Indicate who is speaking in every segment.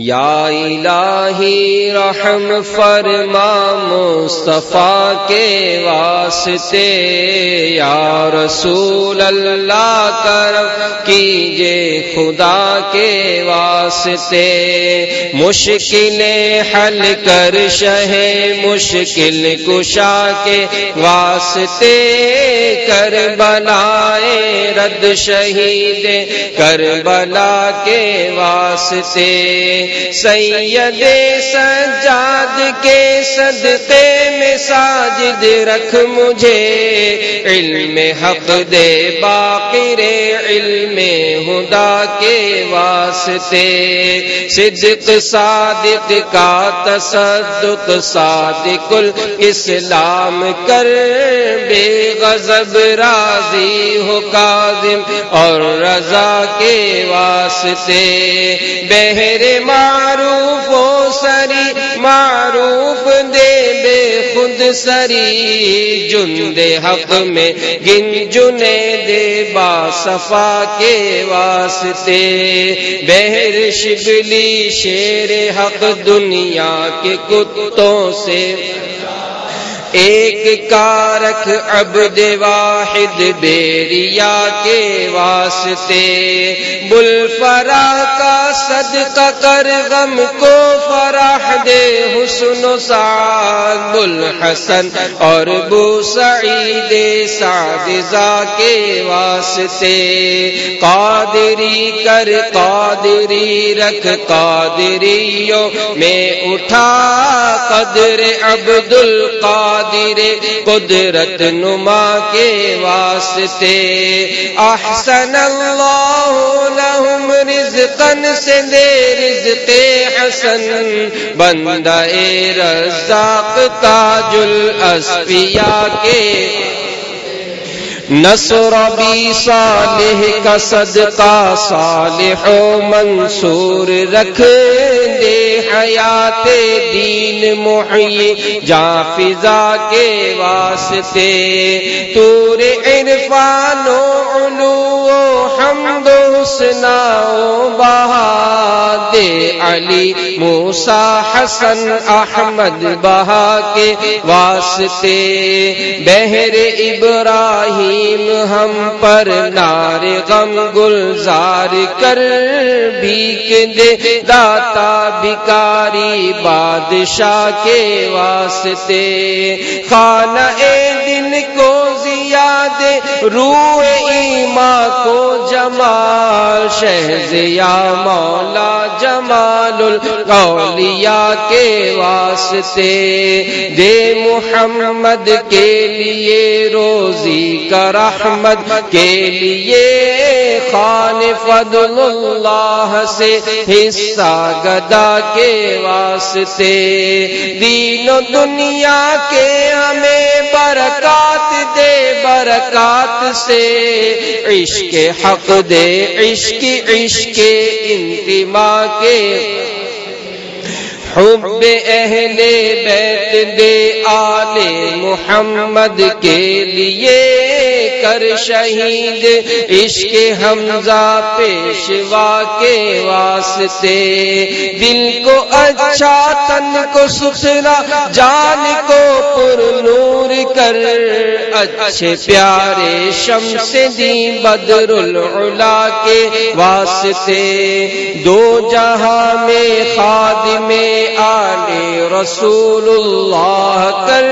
Speaker 1: یا الہی رحم فرما مصطفیٰ کے واسطے، یا رسول اللہ کرم کیجے خدا کے واسطے۔ مشکل حل کر شہ مشکل کشا کے واسطے کر بلائے رد شہید کر بلا کے واسطے۔ سید سجاد کے صدقے میں ساجد رکھ مجھے۔ علم حق دے، باقر علم ہدا کے واسطے۔ صدق صادق کا تصدق، صادق الاسلام کر۔ بے غضب راضی ہو قادم اور رضا کے واسطے۔ بہر معروف و سری، معروف دے بے خود سری۔ جن حق میں گن جنے دے با صفا کے واسطے۔ بہر شبلی شیر حق دنیا کے کتوں سے ایک کارک عبد واحد بیریا کے واسطے بل فرا کا صدقہ کر غم کو فرح دے حسن سعد بل حسن اور بو سعید سعدزا کے واسطے۔ قادری کر، قادری رکھ، قادریوں میں اٹھا۔ قدر عبد القادر قدرت نما کے واسطے۔ احسن اللہ رزقن سے دے رزق حسن، بندہ رزاق تاج الاسفیاء کے۔ نصر بھی صالح کا صدقہ، صالح و منصور رکھ دے حیات دین محی جا فضا کے واسطے۔ تور عرفان و علو و حمد بہا دے علی موسا حسن احمد بہا کے واسطے۔ بہر ابراہیم ہم پر نار غم گلزار کر بھی دے داتا بکاری بادشاہ کے واسطے۔ خانہ اے دن کو زیاد روح ایما کو جمال شہزیا مولا جمال الاولیاء کے واسطے دے محمد کے لیے روزی کا رحمت، کے لیے خان فضل اللہ سے حصہ گدا کے واسطے دین و دنیا کے ہمیں برکات دے برکات سے عشق حق دے، عشق عشق انتما کے۔ حب اہل بیت دے آل محمد کے لیے۔ کر شہید، عشق حمزہ پیشوا کے واسطے۔ دل کو اچھا تن کو ستھرا، جان کو پر نور کر۔ اچھے پیارے شم سے دی بدر العلا کے واسطے۔ دو جہاں میں خادم میں آل رسول اللہ کر۔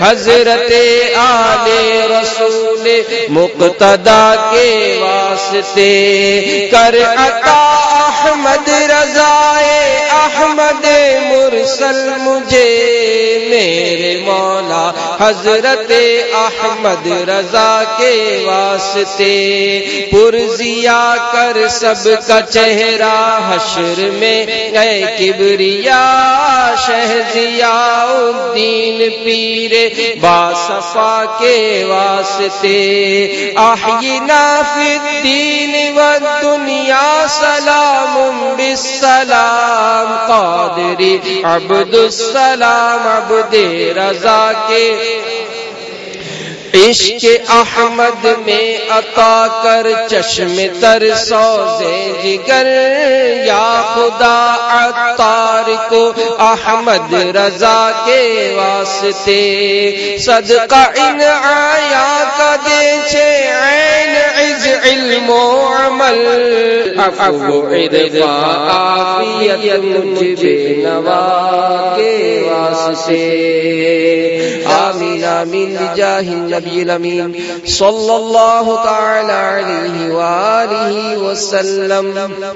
Speaker 1: حضرت آل رسول مقتدا کے واسطے کر عطا احمد رضائے احمد مرسل مجھے میرے مولا حضرت احمد رضا کے واسطے پرزیا کر سب کا چہرہ حشر میں اے کبریا شہزیا الدین پیر باصفا کے واسطے آہینا فی الدین و دنیا سلام بالسلام قادری عبد السلام عبد رضا کے۔ عشق احمد میں عطا کر چشم تر سوزے جگر۔ یا خدا عطار کو احمد رضا کے واسطے۔ صدقہ ان آیا کا دے عرفا آفیت مجھے نوا کے واسطے آمین آمین جاہ النبی الامین صلی اللہ تعالی علیہ وآلہ وسلم